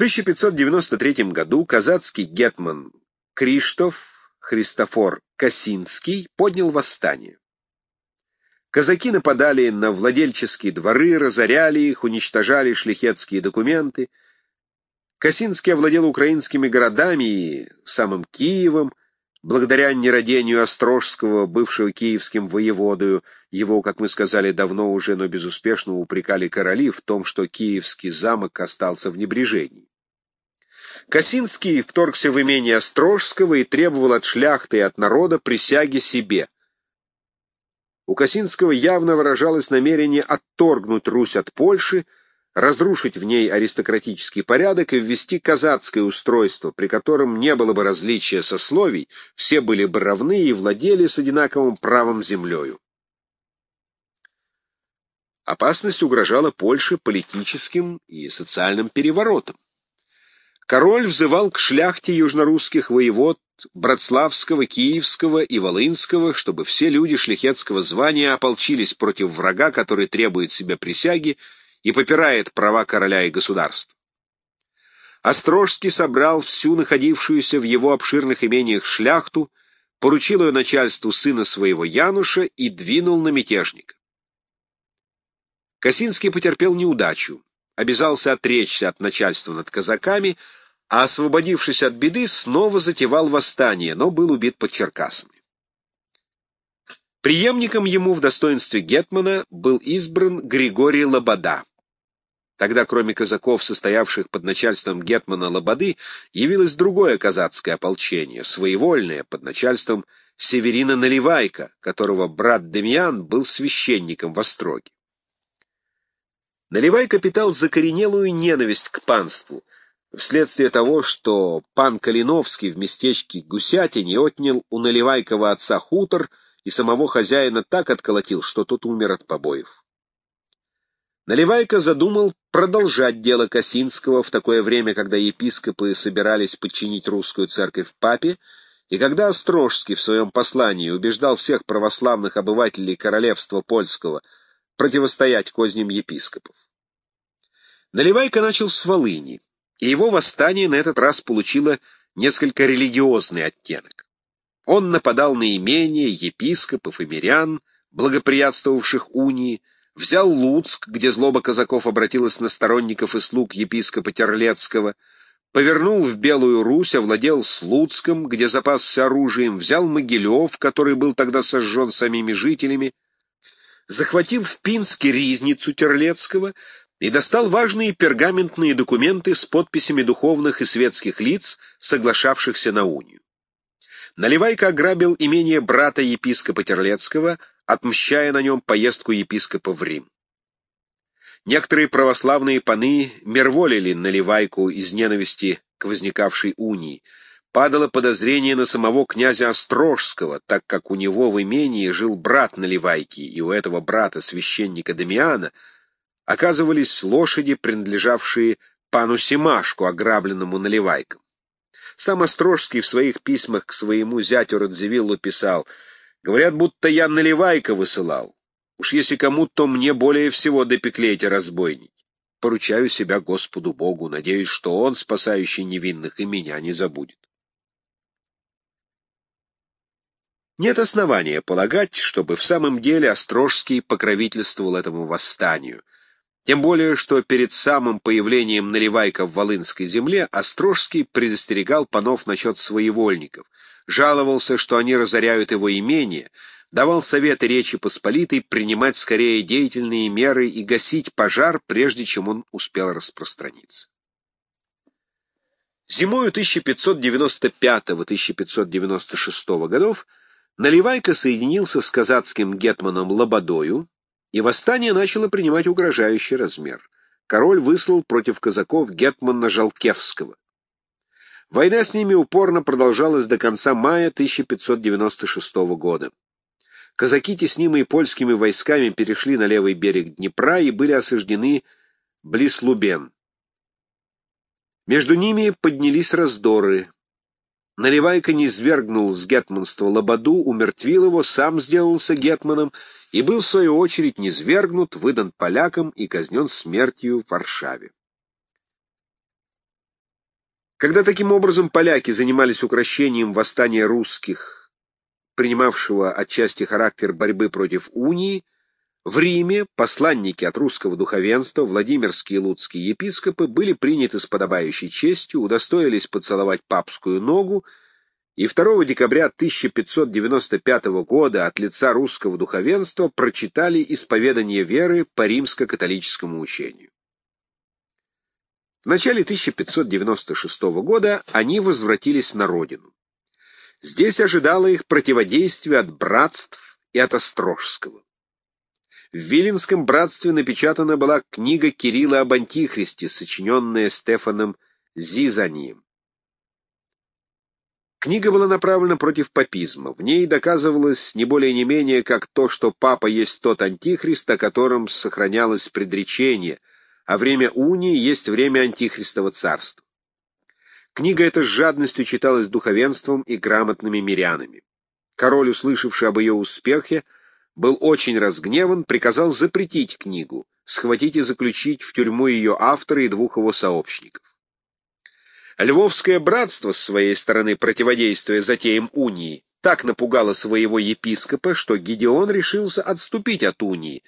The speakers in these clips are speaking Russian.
В 1593 году казацкий гетман Криштоф Христофор Косинский поднял восстание. Казаки нападали на владельческие дворы, разоряли их, уничтожали шляхетские документы. Косинский овладел украинскими городами и самым Киевом, благодаря нерадению Острожского, бывшего киевским воеводою, его, как мы сказали, давно уже, но безуспешно упрекали короли в том, что киевский замок остался в небрежении. Косинский вторгся в имение Острожского и требовал от шляхты и от народа присяги себе — у Косинского явно выражалось намерение отторгнуть Русь от Польши, разрушить в ней аристократический порядок и ввести казацкое устройство, при котором не было бы различия сословий, все были бы равны и владели с одинаковым правом землею. Опасность угрожала Польше политическим и социальным переворотом. Король взывал к шляхте южнорусских воевод Братславского, Киевского и Волынского, чтобы все люди шляхетского звания ополчились против врага, который требует себе присяги и попирает права короля и государства. Острожский собрал всю находившуюся в его обширных имениях шляхту, поручил ее начальству сына своего Януша и двинул на мятежника. Косинский потерпел неудачу, обязался отречься от начальства над казаками, а освободившись от беды, снова затевал восстание, но был убит под Черкасами. Приемником ему в достоинстве Гетмана был избран Григорий Лобода. Тогда, кроме казаков, состоявших под начальством Гетмана Лободы, явилось другое казацкое ополчение, своевольное, под начальством Северина Наливайка, которого брат Демьян был священником в Остроге. Наливайка питал закоренелую ненависть к панству — вследствие того, что пан Калиновский в местечке Гусятине отнял у Наливайкова отца хутор и самого хозяина так отколотил, что тот умер от побоев. Наливайка задумал продолжать дело Косинского в такое время, когда епископы собирались подчинить русскую церковь папе, и когда Острожский в своем послании убеждал всех православных обывателей королевства польского противостоять козням епископов. Наливайка начал с Волыни и его восстание на этот раз получило несколько религиозный оттенок. Он нападал на имения епископов и мирян, благоприятствовавших унии, взял Луцк, где злоба казаков обратилась на сторонников и слуг епископа Терлецкого, повернул в Белую Русь, овладел Слуцком, где запасся оружием, взял Могилев, который был тогда сожжен самими жителями, захватил в Пинске ризницу Терлецкого, и достал важные пергаментные документы с подписями духовных и светских лиц, соглашавшихся на унию. Наливайка ограбил имение брата епископа Терлецкого, отмщая на нем поездку епископа в Рим. Некоторые православные паны мерволили Наливайку из ненависти к возникавшей унии. Падало подозрение на самого князя Острожского, так как у него в имении жил брат Наливайки, и у этого брата, священника Дамиана, оказывались лошади, принадлежавшие пану Симашку, ограбленному наливайком. Сам Острожский в своих письмах к своему зятю Радзивиллу писал, «Говорят, будто я наливайка высылал. Уж если кому, то мне более всего допекли эти разбойники. Поручаю себя Господу Богу, надеюсь, что Он, спасающий невинных, и меня не забудет». Нет основания полагать, чтобы в самом деле Острожский покровительствовал этому восстанию — тем более, что перед самым появлением Наливайка в Волынской земле Острожский предостерегал панов насчет своевольников, жаловался, что они разоряют его имение, давал советы Речи Посполитой принимать скорее деятельные меры и гасить пожар, прежде чем он успел распространиться. Зимою 1595-1596 годов Наливайка соединился с казацким гетманом Лободою, и восстание начало принимать угрожающий размер. Король выслал против казаков гетмана Жалкевского. Война с ними упорно продолжалась до конца мая 1596 года. Казаки, теснимые польскими войсками, перешли на левый берег Днепра и были осаждены близ Лубен. Между ними поднялись раздоры. Наливайка низвергнул с гетманства Лободу, умертвил его, сам сделался гетманом и был, в свою очередь, низвергнут, выдан полякам и казнен смертью в Варшаве. Когда таким образом поляки занимались укрощением восстания русских, принимавшего отчасти характер борьбы против унии, в Риме посланники от русского духовенства, Владимирские и Луцкие епископы, были приняты с подобающей честью, удостоились поцеловать папскую ногу, и 2 декабря 1595 года от лица русского духовенства прочитали исповедание веры по римско-католическому учению. В начале 1596 года они возвратились на родину. Здесь ожидало их противодействие от братств и от Острожского. В Виленском братстве напечатана была книга Кирилла об Антихристе, сочиненная Стефаном Зизанием. Книга была направлена против папизма. В ней доказывалось не более не менее, как то, что папа есть тот антихрист, о котором сохранялось предречение — а время унии есть время антихристова царства. Книга эта с жадностью читалась духовенством и грамотными мирянами. Король, услышавший об ее успехе, был очень разгневан, приказал запретить книгу, схватить и заключить в тюрьму ее автора и двух его сообщников. Львовское братство, с своей стороны противодействуя затеям унии, так напугало своего епископа, что Гедеон решился отступить от унии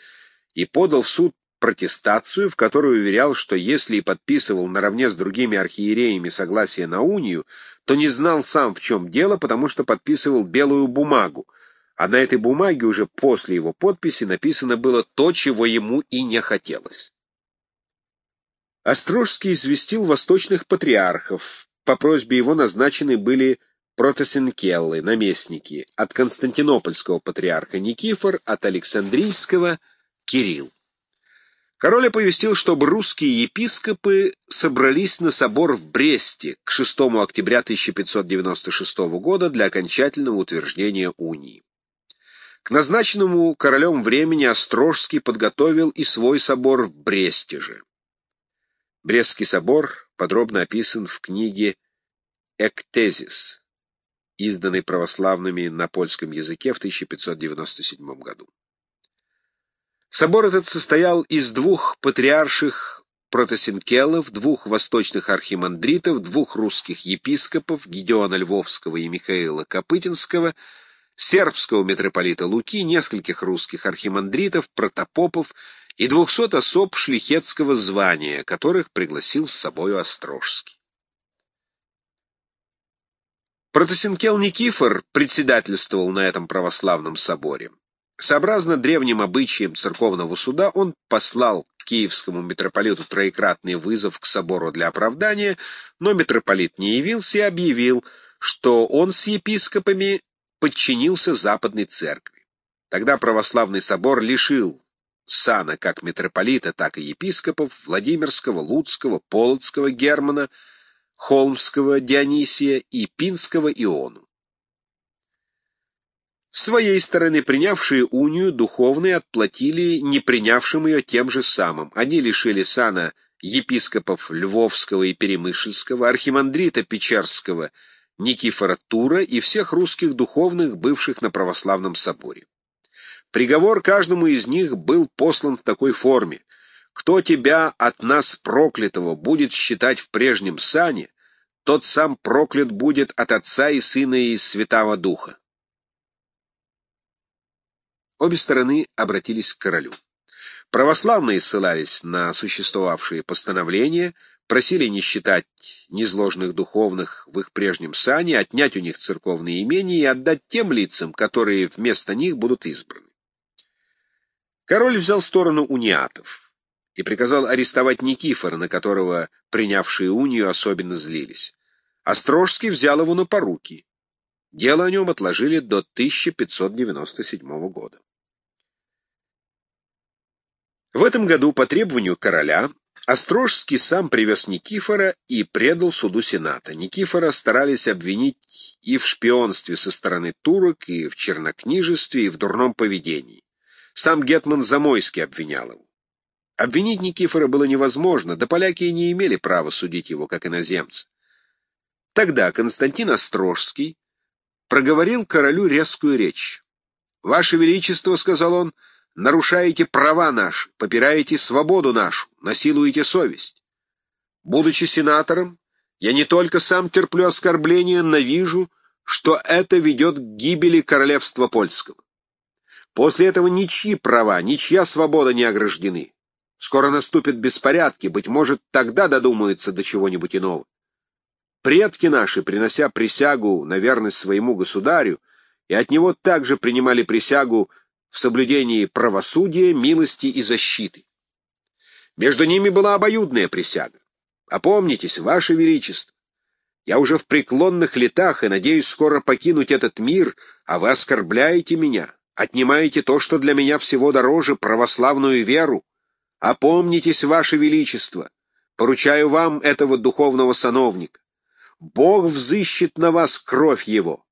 и подал в суд протестацию, в которой уверял, что если и подписывал наравне с другими архиереями согласие на унию, то не знал сам, в чем дело, потому что подписывал белую бумагу, а на этой бумаге уже после его подписи написано было то, чего ему и не хотелось. Острожский известил восточных патриархов. По просьбе его назначены были протосенкеллы, наместники, от константинопольского патриарха Никифор, от Александрийского — Кирилл. Король оповестил, чтобы русские епископы собрались на собор в Бресте к 6 октября 1596 года для окончательного утверждения унии. К назначенному королем времени Острожский подготовил и свой собор в Бресте же. Брестский собор подробно описан в книге «Эктезис», изданной православными на польском языке в 1597 году. Собор этот состоял из двух патриарших протосинкелов, двух восточных архимандритов, двух русских епископов, Гедеона Львовского и Михаила Копытинского, сербского митрополита Луки, нескольких русских архимандритов, протопопов и двухсот особ шлихетского звания, которых пригласил с собою Острожский. Протосинкел Никифор председательствовал на этом православном соборе. Сообразно древним обычаям церковного суда, он послал киевскому митрополиту троекратный вызов к собору для оправдания, но митрополит не явился и объявил, что он с епископами подчинился Западной Церкви. Тогда православный собор лишил сана как митрополита, так и епископов Владимирского, Луцкого, Полоцкого Германа, Холмского Дионисия и Пинского Иону. С своей стороны, принявшие унию, духовные отплатили не принявшим ее тем же самым. Они лишили сана епископов Львовского и Перемышльского, архимандрита Печерского, Никифора Тура и всех русских духовных, бывших на православном соборе. Приговор каждому из них был послан в такой форме. Кто тебя от нас проклятого будет считать в прежнем сане, тот сам проклят будет от Отца и Сына и Святого Духа. Обе стороны обратились к королю. Православные ссылались на существовавшие постановления, просили не считать незложных духовных в их прежнем сане, отнять у них церковные имения и отдать тем лицам, которые вместо них будут избраны. Король взял сторону униатов и приказал арестовать Никифора, на которого принявшие унию особенно злились. Острожский взял его на поруки. Дело о нем отложили до 1597 года. В этом году по требованию короля Острожский сам привез Никифора и предал суду Сената. Никифора старались обвинить и в шпионстве со стороны турок, и в чернокнижестве, и в дурном поведении. Сам Гетман Замойский обвинял его. Обвинить Никифора было невозможно, да поляки и не имели права судить его как иноземца. Тогда Константин Острожский проговорил королю резкую речь. «Ваше Величество», — сказал он, — нарушаете права наши, попираете свободу нашу, насилуете совесть. Будучи сенатором, Я не только сам терплю оскорбления, но вижу, что это ведет к гибели королевства польского. После этого ничьи права, ничья свобода не ограждены. Скоро наступят беспорядки, быть может, тогда додумаются до чего-нибудь иного. Предки наши, принося присягу на верность своему государю, и от него также принимали присягу в соблюдении правосудия, милости и защиты. Между ними была обоюдная присяга. Опомнитесь, Ваше Величество, я уже в преклонных летах и надеюсь скоро покинуть этот мир, а вы оскорбляете меня, отнимаете то, что для меня всего дороже, православную веру. Опомнитесь, Ваше Величество, поручаю вам этого духовного сановника. Бог взыщет на вас кровь его.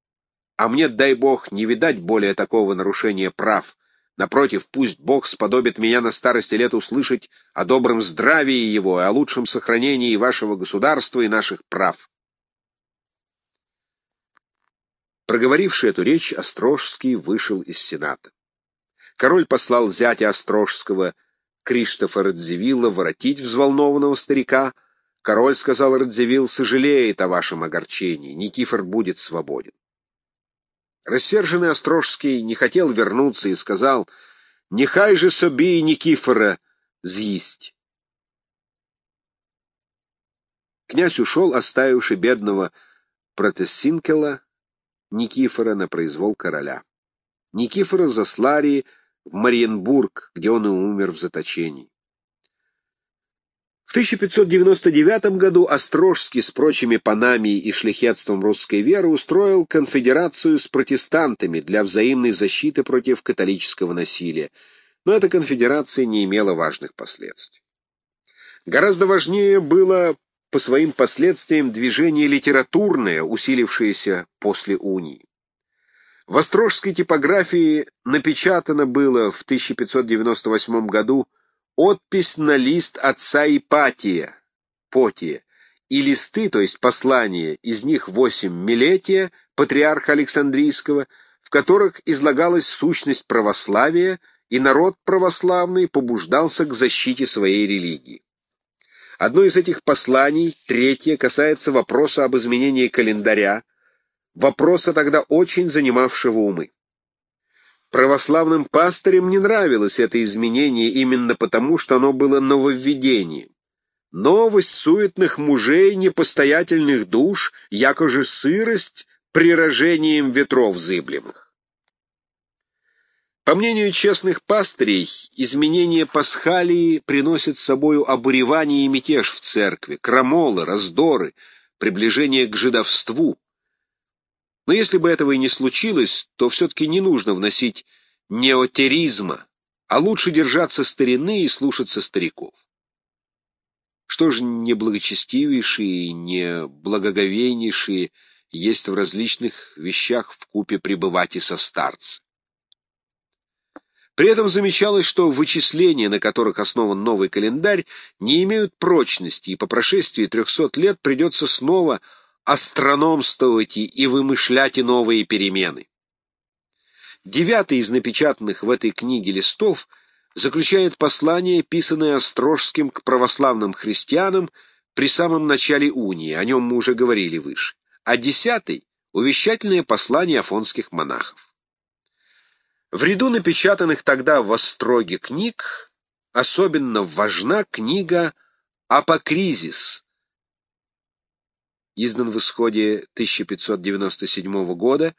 А мне, дай Бог, не видать более такого нарушения прав. Напротив, пусть Бог сподобит меня на старости лет услышать о добром здравии его и о лучшем сохранении вашего государства и наших прав. Проговоривший эту речь, Острожский вышел из Сената. Король послал зятя Острожского, Криштофа Радзивилла, воротить взволнованного старика — Король, — сказал Радзивилл, — сожалеет о вашем огорчении. Никифор будет свободен. Рассерженный Острожский не хотел вернуться и сказал, «Нехай же собі Никифора з'їсть». Князь ушел, оставивший бедного протессинкела Никифора на произвол короля. Никифора заслали в Мариенбург, где он и умер в заточении. В 1599 году Острожский с прочими панами и шляхетством русской веры устроил конфедерацию с протестантами для взаимной защиты против католического насилия, но эта конфедерация не имела важных последствий. Гораздо важнее было по своим последствиям движение литературное, усилившееся после унии. В острожской типографии напечатано было в 1598 году Отпись на лист отца Ипатия, Потия, и листы, то есть послания, из них восемь Милетия, патриарха Александрийского, в которых излагалась сущность православия, и народ православный побуждался к защите своей религии. Одно из этих посланий, третье, касается вопроса об изменении календаря, вопроса тогда очень занимавшего умы. Православным пастырям не нравилось это изменение именно потому, что оно было нововведением. Новость суетных мужей, непостоятельных душ, якоже сырость прирожением ветров зыблемых. По мнению честных пастырей, изменение пасхалии приносит с собою обуревание и мятеж в церкви, крамолы, раздоры, приближение к жидовству, но если бы этого и не случилось, то все-таки не нужно вносить неотеризма, а лучше держаться старины и слушаться стариков. Что же неблагочестивейшие и неблагоговейнейшие есть в различных вещах в купе пребывать и со старцем? При этом замечалось, что вычисления, на которых основан новый календарь, не имеют прочности, и по прошествии трехсот лет придется снова астрономствовать и вымышлять и новые перемены. Девятый из напечатанных в этой книге листов заключает послание, писанное Острожским к православным христианам при самом начале унии, о нем мы уже говорили выше, а десятый — увещательное послание афонских монахов. В ряду напечатанных тогда в Остроге книг особенно важна книга «Апокризис», издан в исходе 1597 года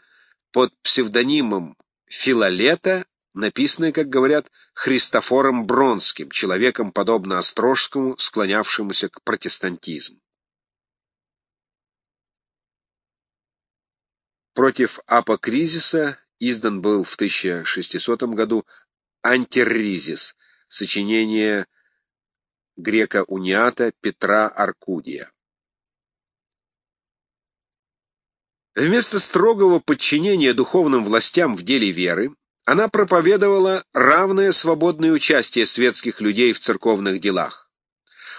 под псевдонимом Филолета, написанное, как говорят, Христофором Бронским, человеком, подобно Острожскому, склонявшемуся к протестантизму. Против апокризиса издан был в 1600 году «Антирризис», сочинение грека Униата Петра Аркудия. Вместо строгого подчинения духовным властям в деле веры, она проповедовала равное свободное участие светских людей в церковных делах.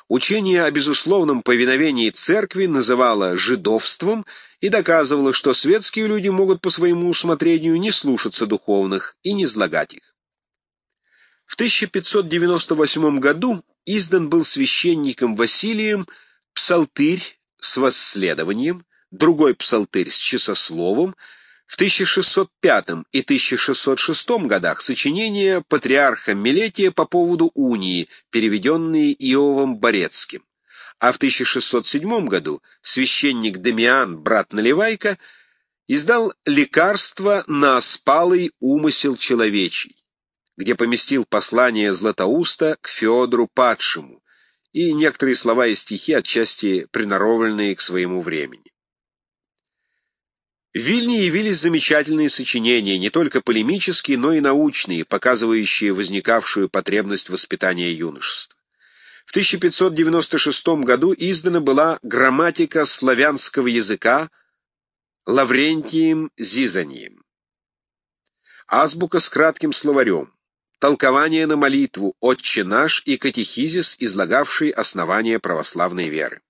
Учение о безусловном повиновении церкви называла жидовством и доказывала, что светские люди могут по своему усмотрению не слушаться духовных и не злагать их. В 1598 году издан был священником Василием псалтырь с восследованием, другой псалтырь с часословом, в 1605 и 1606 годах сочинения патриарха Милетия по поводу унии, переведенные Иовом Борецким, а в 1607 году священник Дамиан, брат Наливайка, издал «Лекарство на спалый умысел человечий», где поместил послание Златоуста к Феодору Падшему и некоторые слова и стихи, отчасти приноровленные к своему времени. В Вильне явились замечательные сочинения, не только полемические, но и научные, показывающие возникавшую потребность воспитания юношества. В 1596 году издана была грамматика славянского языка Лаврентием Зизанием, азбука с кратким словарем, толкование на молитву «Отче наш» и катехизис, излагавший основания православной веры.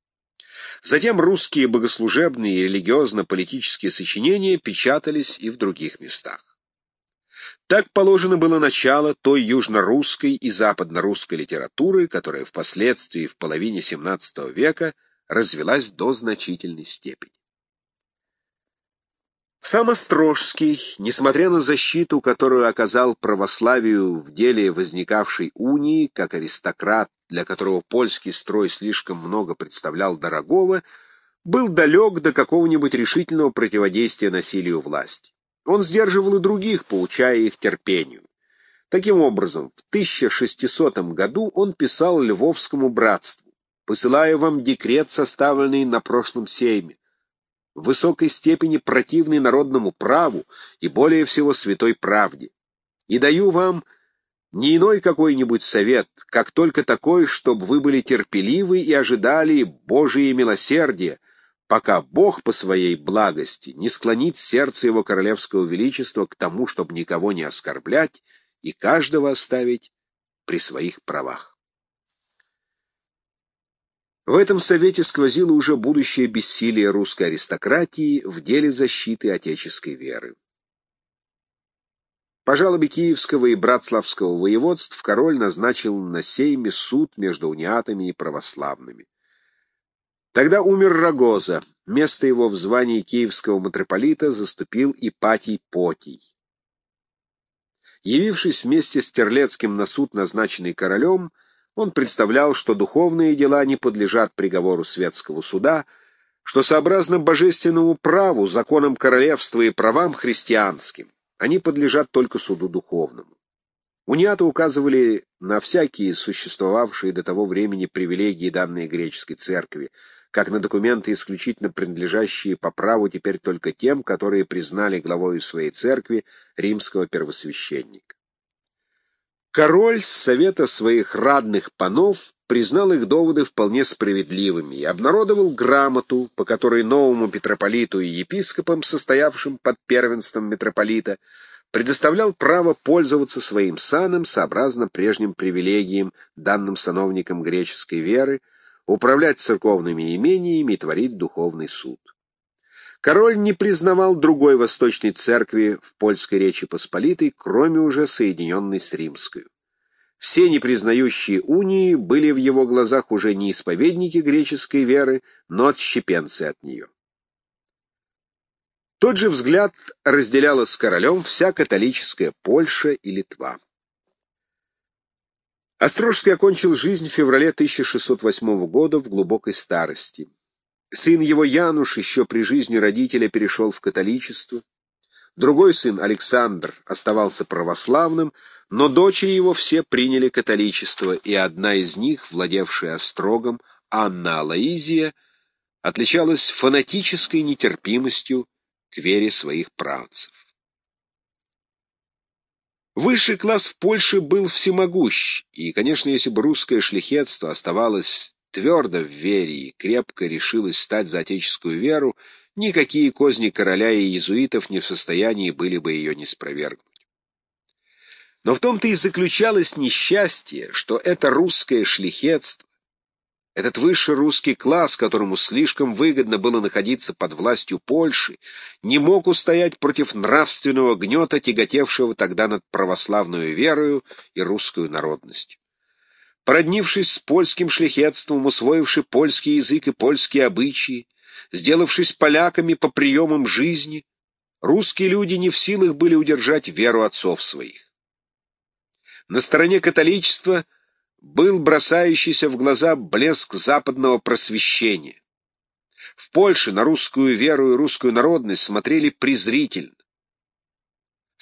Затем русские богослужебные и религиозно-политические сочинения печатались и в других местах. Так положено было начало той южно-русской и западно-русской литературы, которая впоследствии в половине XVII века развелась до значительной степени. Сам Острожский, несмотря на защиту, которую оказал православию в деле возникавшей унии, как аристократ, для которого польский строй слишком много представлял дорогого, был далек до какого-нибудь решительного противодействия насилию власти. Он сдерживал и других, поучая их терпению. Таким образом, в 1600 году он писал Львовскому братству, посылая вам декрет, составленный на прошлом сейме, в высокой степени противный народному праву и более всего святой правде. И даю вам не иной какой-нибудь совет, как только такой, чтобы вы были терпеливы и ожидали Божие милосердие, пока Бог по своей благости не склонит сердце его королевского величества к тому, чтобы никого не оскорблять и каждого оставить при своих правах. В этом совете сквозило уже будущее бессилие русской аристократии в деле защиты отеческой веры. По жалобе Киевского и Братславского воеводств король назначил на сейме суд между униатами и православными. Тогда умер Рогоза, место его в звании киевского митрополита заступил Ипатий Потий. Явившись вместе с Терлецким на суд, назначенный королем, он представлял, что духовные дела не подлежат приговору светского суда, что сообразно божественному праву, законам королевства и правам христианским, они подлежат только суду духовному. Униаты указывали на всякие существовавшие до того времени привилегии данной греческой церкви, как на документы, исключительно принадлежащие по праву теперь только тем, которые признали главою своей церкви римского первосвященника. Король с совета своих радных панов признал их доводы вполне справедливыми и обнародовал грамоту, по которой новому митрополиту и епископам, состоявшим под первенством митрополита, предоставлял право пользоваться своим саном сообразно прежним привилегиям, данным сановникам греческой веры, управлять церковными имениями и творить духовный суд. Король не признавал другой восточной церкви в польской Речи Посполитой, кроме уже соединенной с римской. Все непризнающие унии были в его глазах уже не исповедники греческой веры, но отщепенцы от нее. Тот же взгляд разделяла с королем вся католическая Польша и Литва. Острожский окончил жизнь в феврале 1608 года в глубокой старости. Сын его Януш еще при жизни родителя перешел в католичество. Другой сын, Александр, оставался православным, но дочери его все приняли католичество, и одна из них, владевшая острогом, Анна Алаизия, отличалась фанатической нетерпимостью к вере своих правцев. Высший класс в Польше был всемогущ, и, конечно, если бы русское шляхетство оставалось твердо в вере и крепко решилась стать за отеческую веру, никакие козни короля и иезуитов не в состоянии были бы ее не спровергнуть. Но в том-то и заключалось несчастье, что это русское шляхетство, этот высший русский класс, которому слишком выгодно было находиться под властью Польши, не мог устоять против нравственного гнета, тяготевшего тогда над православную верою и русскую народностью. Породнившись с польским шляхетством, усвоивши польский язык и польские обычаи, сделавшись поляками по приемам жизни, русские люди не в силах были удержать веру отцов своих. На стороне католичества был бросающийся в глаза блеск западного просвещения. В Польше на русскую веру и русскую народность смотрели презрительно.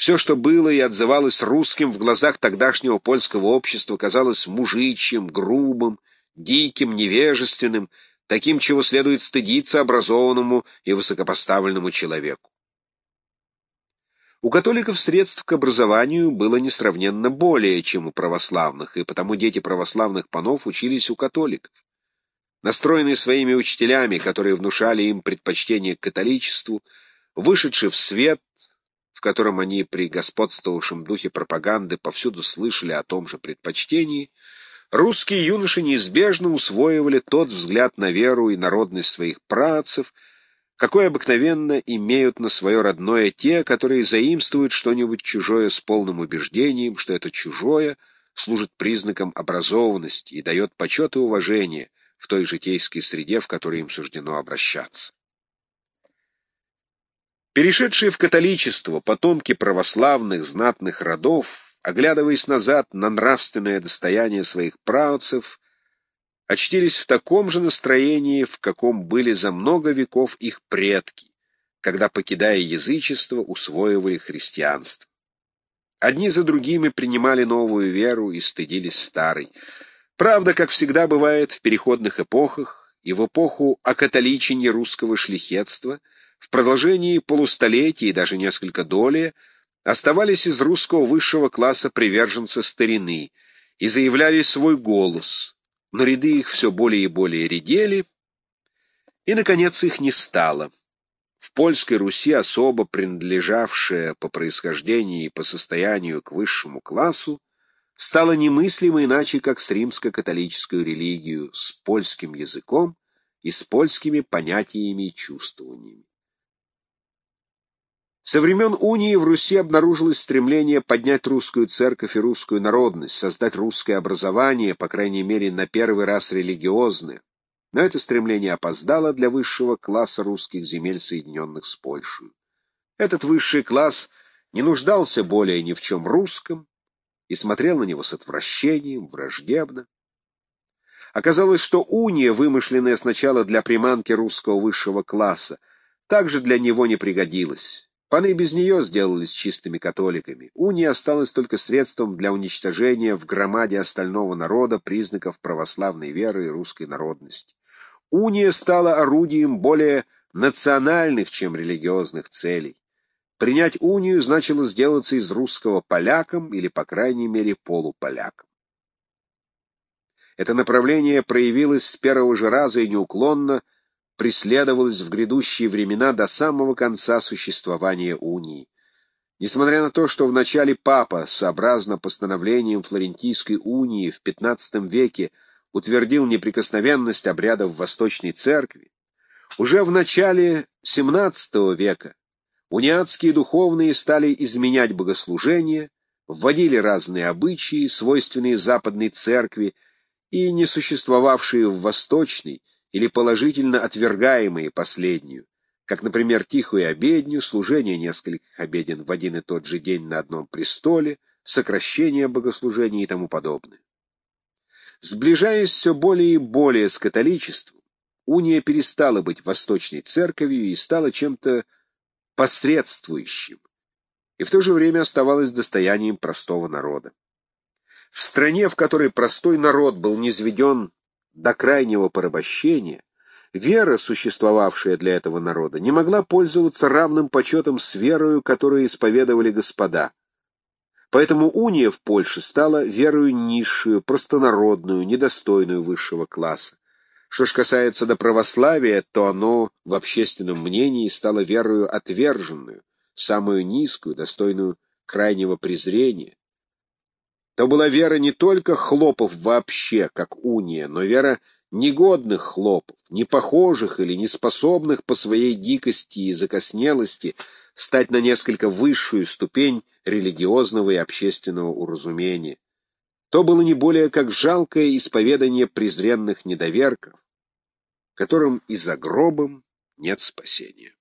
Все, что было и отзывалось русским в глазах тогдашнего польского общества, казалось мужичьим, грубым, диким, невежественным, таким, чего следует стыдиться образованному и высокопоставленному человеку. У католиков средств к образованию было несравненно более, чем у православных, и потому дети православных панов учились у католиков. Настроенные своими учителями, которые внушали им предпочтение к католичеству, вышедшие в свет, в котором они при господствовавшем духе пропаганды повсюду слышали о том же предпочтении, русские юноши неизбежно усвоивали тот взгляд на веру и народность своих працев, какой обыкновенно имеют на свое родное те, которые заимствуют что-нибудь чужое с полным убеждением, что это чужое служит признаком образованности и дает почет и уважение в той житейской среде, в которой им суждено обращаться. Перешедшие в католичество потомки православных знатных родов, оглядываясь назад на нравственное достояние своих правцев, очтились в таком же настроении, в каком были за много веков их предки, когда, покидая язычество, усвоивали христианство. Одни за другими принимали новую веру и стыдились старой. Правда, как всегда бывает в переходных эпохах и в эпоху окатоличения русского шляхетства — в продолжении полустолетия и даже несколько долее оставались из русского высшего класса приверженцы старины и заявляли свой голос, но ряды их все более и более редели, и, наконец, их не стало. В польской Руси особо принадлежавшая по происхождению и по состоянию к высшему классу, стала немыслимо иначе, как с римско-католической религией, с польским языком и с польскими понятиями и чувствованиями. Со времен унии в Руси обнаружилось стремление поднять русскую церковь и русскую народность, создать русское образование, по крайней мере, на первый раз религиозное. Но это стремление опоздало для высшего класса русских земель, соединенных с Польшей. Этот высший класс не нуждался более ни в чем русском и смотрел на него с отвращением, враждебно. Оказалось, что уния, вымышленная сначала для приманки русского высшего класса, также для него не пригодилась. Паны без нее сделались чистыми католиками. Уния осталась только средством для уничтожения в громаде остального народа признаков православной веры и русской народности. Уния стала орудием более национальных, чем религиозных целей. Принять унию значило сделаться из русского поляком или, по крайней мере, полуполяком. Это направление проявилось с первого же раза и неуклонно преследовалось в грядущие времена до самого конца существования унии. Несмотря на то, что в начале папа, сообразно постановлением Флорентийской унии в XV веке, утвердил неприкосновенность обрядов Восточной Церкви, уже в начале XVII века униатские духовные стали изменять богослужения, вводили разные обычаи, свойственные Западной Церкви и не существовавшие в Восточной, или положительно отвергаемые последнюю, как, например, тихую обедню, служение нескольких обеден в один и тот же день на одном престоле, сокращение богослужения и тому подобное. Сближаясь все более и более с католичеством, уния перестала быть восточной церковью и стала чем-то посредствующим, и в то же время оставалась достоянием простого народа. В стране, в которой простой народ был низведен до крайнего порабощения, вера, существовавшая для этого народа, не могла пользоваться равным почетом с верою, которую исповедовали господа. Поэтому уния в Польше стала верою низшую, простонародную, недостойную высшего класса. Что ж касается до православия, то оно в общественном мнении стало верою отверженную, самую низкую, достойную крайнего презрения. То была вера не только хлопов вообще, как уния, но вера негодных хлопов, непохожих или неспособных по своей дикости и закоснелости стать на несколько высшую ступень религиозного и общественного уразумения. то было не более как жалкое исповедание презренных недоверков, которым и за гробом нет спасения.